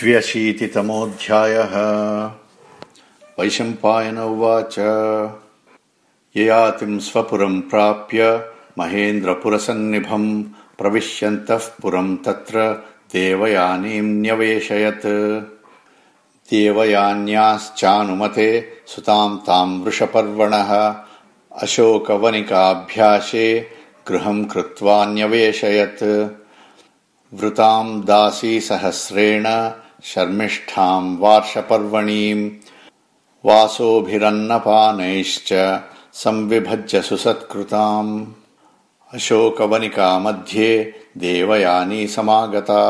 द्व्यशीतितमोऽध्यायः वैशम्पायन उवाच। ययातिम् स्वपुरम् प्राप्य महेन्द्रपुरसन्निभम् प्रविश्यन्तः पुरम् तत्र देवयानीम् न्यवेशयत्। देवयान्याश्चानुमते सुताम् ताम् वृषपर्वणः। अशोकवनिकाभ्यासे गृहम् कृत्वा न्यवेशयत्। वृताम् दासीसहस्रेण शर्मिष्ठाम् वार्षपर्वणीम् वासोभिरन्नपानैश्च संविभज्य सुसत्कृताम् अशोकवनिका मध्ये देवयानी समागता।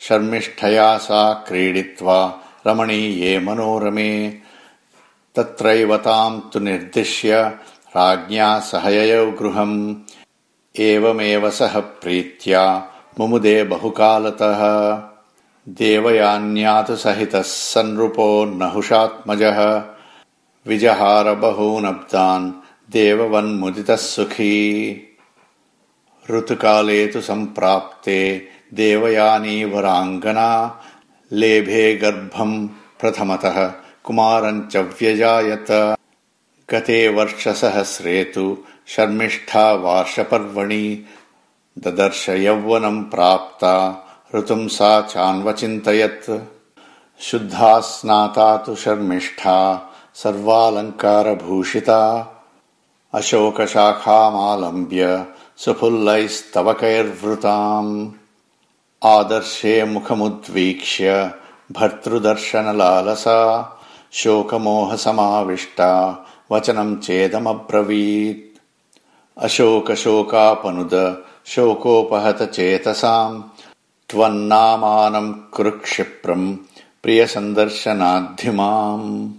शर्मिष्ठया सा क्रीडित्वा रमणीये मनोरमे। तत्रैव ताम् तु निर्दिश्य राज्ञा सहययौ गृहम्। एवमेव सह प्रीत्या मुमुदे बहुकालतः देवयान्यातु सहितः सन्नृपो नहुषात्मजः। विजहार बहूनब्दान् देववन्मुदितः सुखी ऋतुकाले तु सम्प्राप्ते देवयानी वराङ्गना लेभे गर्भम् प्रथमतः कुमारम् च व्यजायत। गते वर्षसहस्रे तु शर्मिष्ठा वार्षपर्वणि। ददर्श यौवनम् प्राप्ता ऋतुम् सा चान्वचिन्तयत्। शुद्धा स्नाता तु शर्मिष्ठा सर्वालङ्कारभूषिता। अशोकशाखामालम्ब्य सुफुल्लैस्तवकैर्वृताम्। आदर्शे मुखमुद्वीक्ष्य भर्तृदर्शनलालसा। शोकमोहसमाविष्टा वचनम् चेदमब्रवीत्। अशोकशोकापनुद शोकोपहत चेतसाम् त्वन्नामानम् कुरुक्षिप्रम् प्रियसन्दर्शनाद्धिमाम्।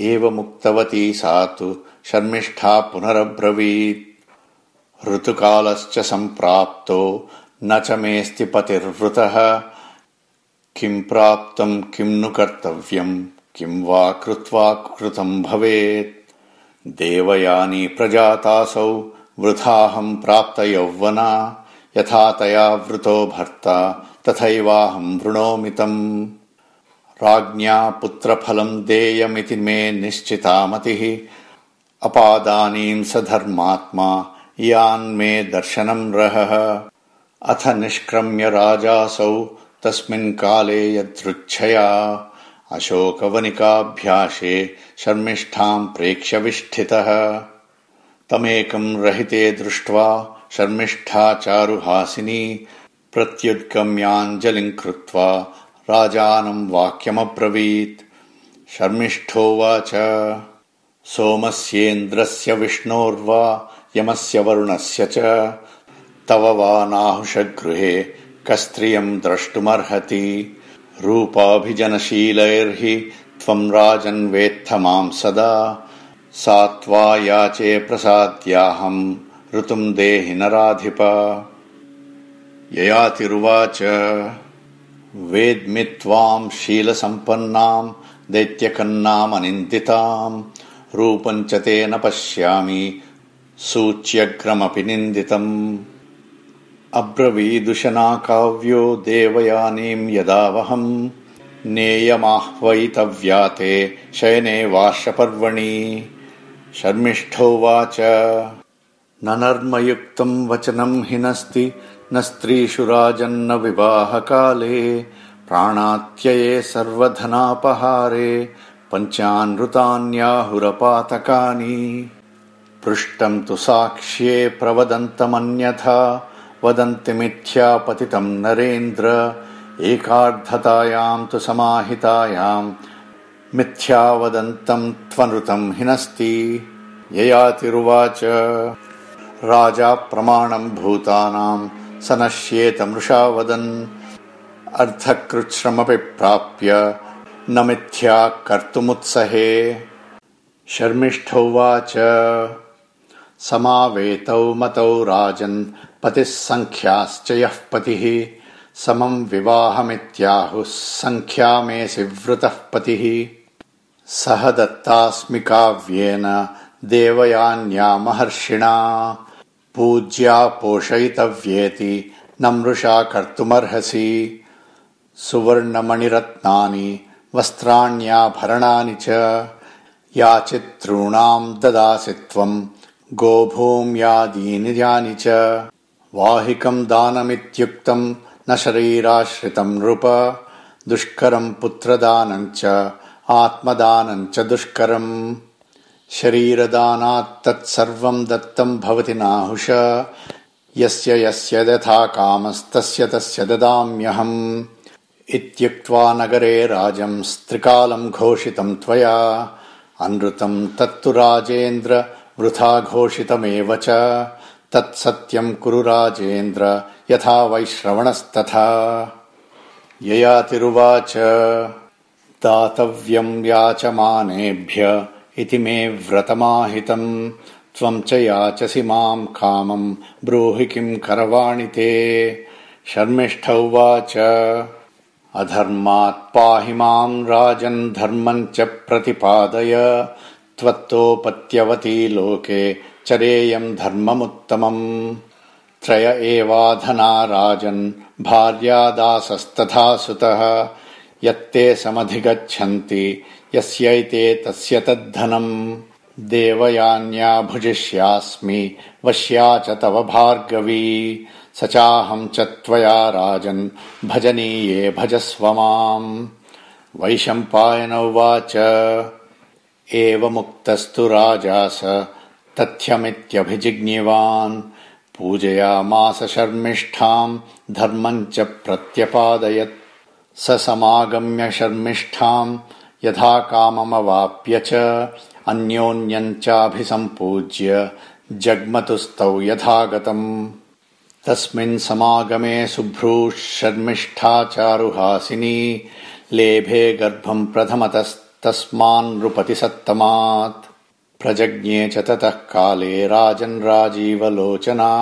एवमुक्तवती सा तु शर्मिष्ठा पुनरब्रवीत्। ऋतुकालश्च सम्प्राप्तो न च मेऽस्ति पतिर्वृतः किम् प्राप्तम् किम् नु कर्तव्यम् किम् वा कृत्वा कृतम् भवेत्। देवयानी प्रजातासौ वृथाहम् प्राप्तयौवना यथा तया वृतो भर्ता तथैवाहम् वृणोमितम् राज्ञा पुत्रफलम् देयमिति मे निश्चिता मतिः अपादानीम् स धर्मात्मा यान्मे दर्शनम् रहः। अथ निष्क्रम्य राजासौ तस्मिन् काले यदृच्छया। अशोकवनिकाभ्यासे शर्मिष्ठाम् प्रेक्ष्यविष्ठितः। तमेकम् रहिते दृष्ट्वा शर्मिष्ठा चारुहासिनी प्रत्युद्गम्याञ्जलिम् कृत्वा राजानम् वाक्यमब्रवीत्। शर्मिष्ठोवाच सोमस्येन्द्रस्य विष्णोर्वा यमस्य वरुणस्य च। तव वा नाहुषगृहे कस्त्रियम् द्रष्टुमर्हति। रूपाभिजनशीलैर्हि त्वम् राजन्वेत्थ माम् सदा। सा त्वा याचे प्रसाद्याहम् ऋतुम् देहि नराधिप। ययातिरुवाच वेद्मि त्वाम् शीलसम्पन्नाम् दैत्यकन्नामनिन्दिताम् रूपम् च तेन पश्यामि सूच्यग्रमपि निन्दितम्। अब्रवीदुशना काव्यो देवयानीम् यदावहम् नेयमाह्वयितव्या ते शयने वार्षपर्वणि। शर्मिष्ठोवाच न नर्मयुक्तम् वचनम् हिनस्ति न स्त्रीषु राजन्न विवाहकाले। प्राणात्यये सर्वधनापहारे पञ्चानृतान्याहुरपातकानि। पृष्टम् तु साक्ष्ये प्रवदन्तमन्यथा वदन्ति मिथ्यापतितम् नरेन्द्र एकार्धतायाम् तु समाहितायाम् मिथ्या वदन्तम् त्वनृतम् हिनस्ति। ययातिरुवाच राजा प्रमाणम् भूतानाम् स नश्येत मृषा वदन् अर्धकृच्छ्रमपि प्राप्य न मिथ्या कर्तुमुत्सहे। शर्मिष्ठोवाच समावेतौ मतौ राजन् पतिः सङ्ख्याश्च यः पतिः। समम् विवाहमित्याहुः सङ्ख्यामेऽसि वृतः पतिः। सह दत्तास्मि काव्येन देवयान्या महर्षिणा पूज्या पोषयितव्येति न मृषा कर्तुमर्हसि। सुवर्णमणिरत्नानि वस्त्राण्याभरणानि च। याचितॄणाम् ददासि त्वम् गोभूम्यादीनि यानि च। वाहिकम् दानमित्युक्तम् न शरीराश्रितम् नृप। दुष्करम् पुत्रदानम् च आत्मदानम् च दुष्करम् शरीरदानात् तत्सर्वम् दत्तम् भवति नाहुष। यस्य यस्य यथा कामस्तस्य तस्य ददाम्यहम्। इत्युक्त्वा नगरे राजम् स्त्रिकालम् घोषितम् त्वया। अनृतम् तत्तु राजेन्द्र वृथा घोषितमेव च। तत्सत्यम् कुरु राजेन्द्र यथा वैश्रवणस्तथा। ययातिरुवाच दातव्यम् याचमानेभ्य इति मे व्रतमाहितम् त्वम् च याचसि माम् कामम् ब्रूहि किम् करवाणि ते। शर्मिष्ठ उवाच अधर्मात् पाहि माम् राजन् धर्मम् च प्रतिपादय। त्वत्तोपत्यवती लोके चरेयम् धर्ममुत्तमम्। त्रय एवाधना राजन् भार्यादासस्तथा सुतः यत्ते समधिगच्छन्ति यस्यैते तस्य तद्धनम्। देवयान्या भुजिष्यास्मि वश्या च तव भार्गवी। स चाहम् च त्वया राजन् भजनीये भजस्व माम्। वैशम्पायन उवाच एवमुक्तस्तु राजा स तथ्यमित्यभिजिज्ञिवान्। पूजयामास शर्मिष्ठाम् धर्मम् च प्रत्यपादयत् स समागम्य शर्मिष्ठाम् यथा काममवाप्य च अन्योन्यम् चाभिसम्पूज्य जग्मतुस्तौ यथा गतम् तस्मिन् समागमे शुभ्रूः शर्मिष्ठा चारुहासिनी लेभे गर्भम् प्रथमतस्त तस्मान्नृपतिसत्तमात् प्रजज्ञे च ततः काले राजन् राजीवलोचना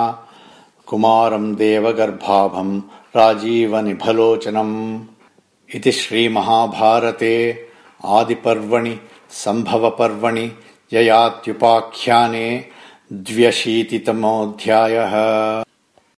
कुमारम् देवगर्भाभम् राजीवनिभलोचनम् इति श्रीमहाभारते आदिपर्वणि सम्भवपर्वणि ययात्युपाख्याने द्व्यशीतितमोऽध्यायः